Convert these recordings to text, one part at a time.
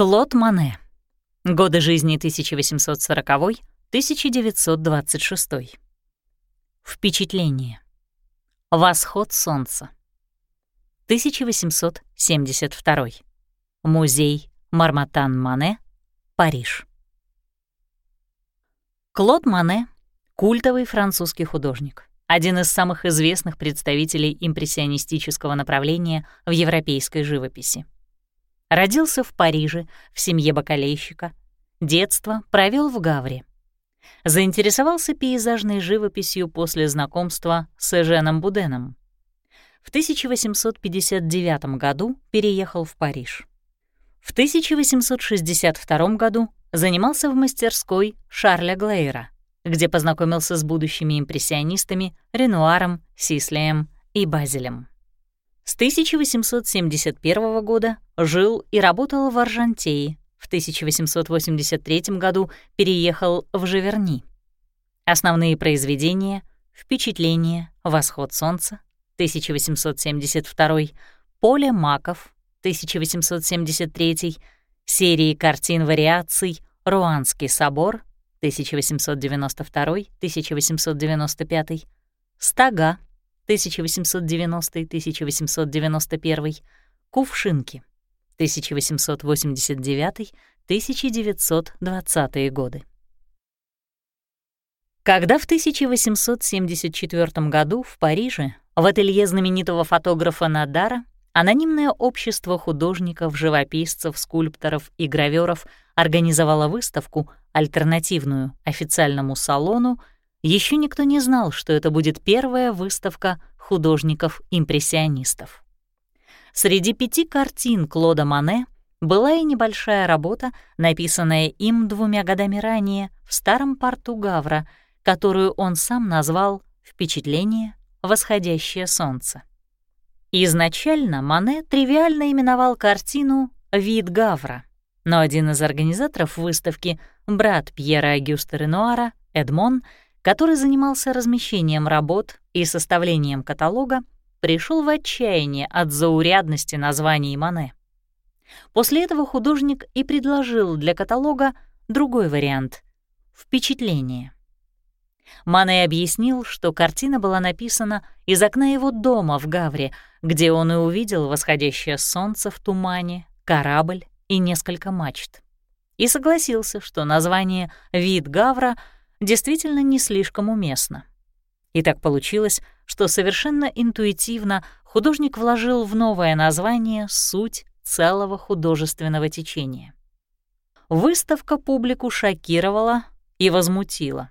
Клод Мане. Годы жизни 1840-1926. Впечатление. Восход солнца. 1872. Музей Марматан Мане, Париж. Клод Мане — культовый французский художник, один из самых известных представителей импрессионистического направления в европейской живописи. Родился в Париже в семье бакалейщика, детство провел в Гавре. Заинтересовался пейзажной живописью после знакомства с Эженом Буденом. В 1859 году переехал в Париж. В 1862 году занимался в мастерской Шарля Глейра, где познакомился с будущими импрессионистами Ренуаром, Сислеем и Базелем. С 1871 года жил и работал в Аржантее, в 1883 году переехал в Живерни. Основные произведения «Впечатление», «Восход солнца», 1872, «Поле маков», 1873, серии картин вариаций «Руанский собор», 1892-1895, «Стога», 1890-1891, «Кувшинки», 1889-1920 годы. Когда в 1874 году в Париже в ателье знаменитого фотографа Надара анонимное общество художников, живописцев, скульпторов и гравёров организовало выставку, альтернативную официальному салону, еще никто не знал, что это будет первая выставка художников-импрессионистов. Среди пяти картин Клода Мане была и небольшая работа, написанная им двумя годами ранее в старом порту Гавра, которую он сам назвал «Впечатление. Восходящее солнце». Изначально Мане тривиально именовал картину «Вид Гавра», но один из организаторов выставки, брат Пьера Агюста Ренуара, Эдмон, который занимался размещением работ и составлением каталога, пришел в отчаяние от заурядности названий Мане. После этого художник и предложил для каталога другой вариант — «Впечатление». Мане объяснил, что картина была написана из окна его дома в Гавре, где он и увидел восходящее солнце в тумане, корабль и несколько мачт. И согласился, что название «Вид Гавра» действительно не слишком уместно. И так получилось, что совершенно интуитивно художник вложил в новое название суть целого художественного течения. Выставка публику шокировала и возмутила.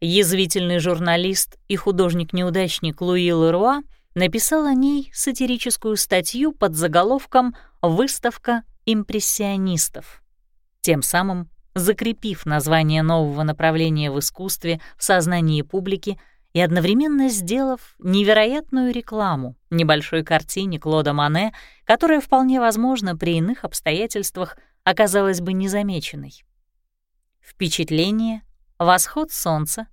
Язвительный журналист и художник-неудачник Луи Леруа написал о ней сатирическую статью под заголовком «Выставка импрессионистов», тем самым закрепив название нового направления в искусстве в сознании публики и одновременно сделав невероятную рекламу небольшой картине Клода Мане, которая вполне возможно при иных обстоятельствах оказалась бы незамеченной. Впечатление, восход солнца,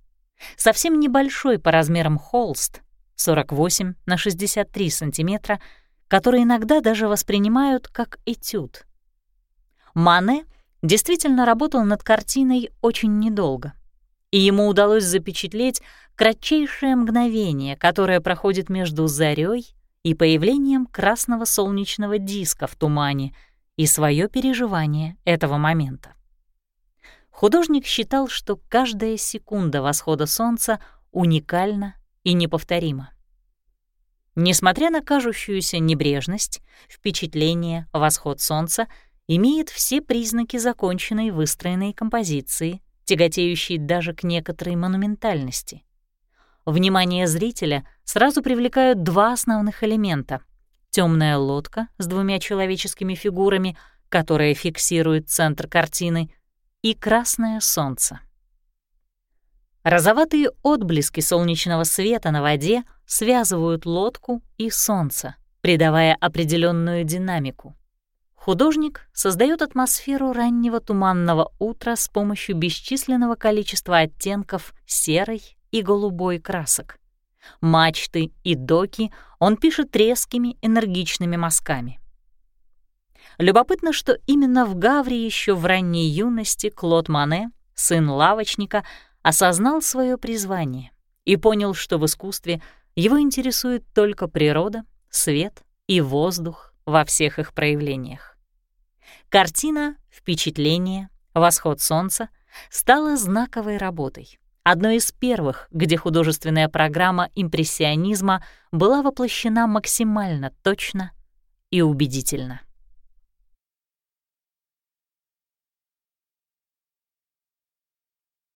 совсем небольшой по размерам холст, 48 на 63 сантиметра, который иногда даже воспринимают как этюд. Мане действительно работал над картиной очень недолго, и ему удалось запечатлеть кратчайшее мгновение, которое проходит между зарей и появлением красного солнечного диска в тумане и свое переживание этого момента. Художник считал, что каждая секунда восхода солнца уникальна и неповторима. Несмотря на кажущуюся небрежность, впечатление «Восход солнца» имеет все признаки законченной выстроенной композиции, тяготеющей даже к некоторой монументальности. Внимание зрителя сразу привлекают два основных элемента. темная лодка с двумя человеческими фигурами, которая фиксирует центр картины, и красное солнце. Розоватые отблески солнечного света на воде связывают лодку и солнце, придавая определенную динамику. Художник создает атмосферу раннего туманного утра с помощью бесчисленного количества оттенков серой и голубой красок. Мачты и доки он пишет резкими, энергичными мазками. Любопытно, что именно в Гавре еще в ранней юности Клод Мане, сын лавочника, осознал свое призвание и понял, что в искусстве его интересует только природа, свет и воздух во всех их проявлениях. Картина «Впечатление. Восход солнца» стала знаковой работой, одной из первых, где художественная программа импрессионизма была воплощена максимально точно и убедительно.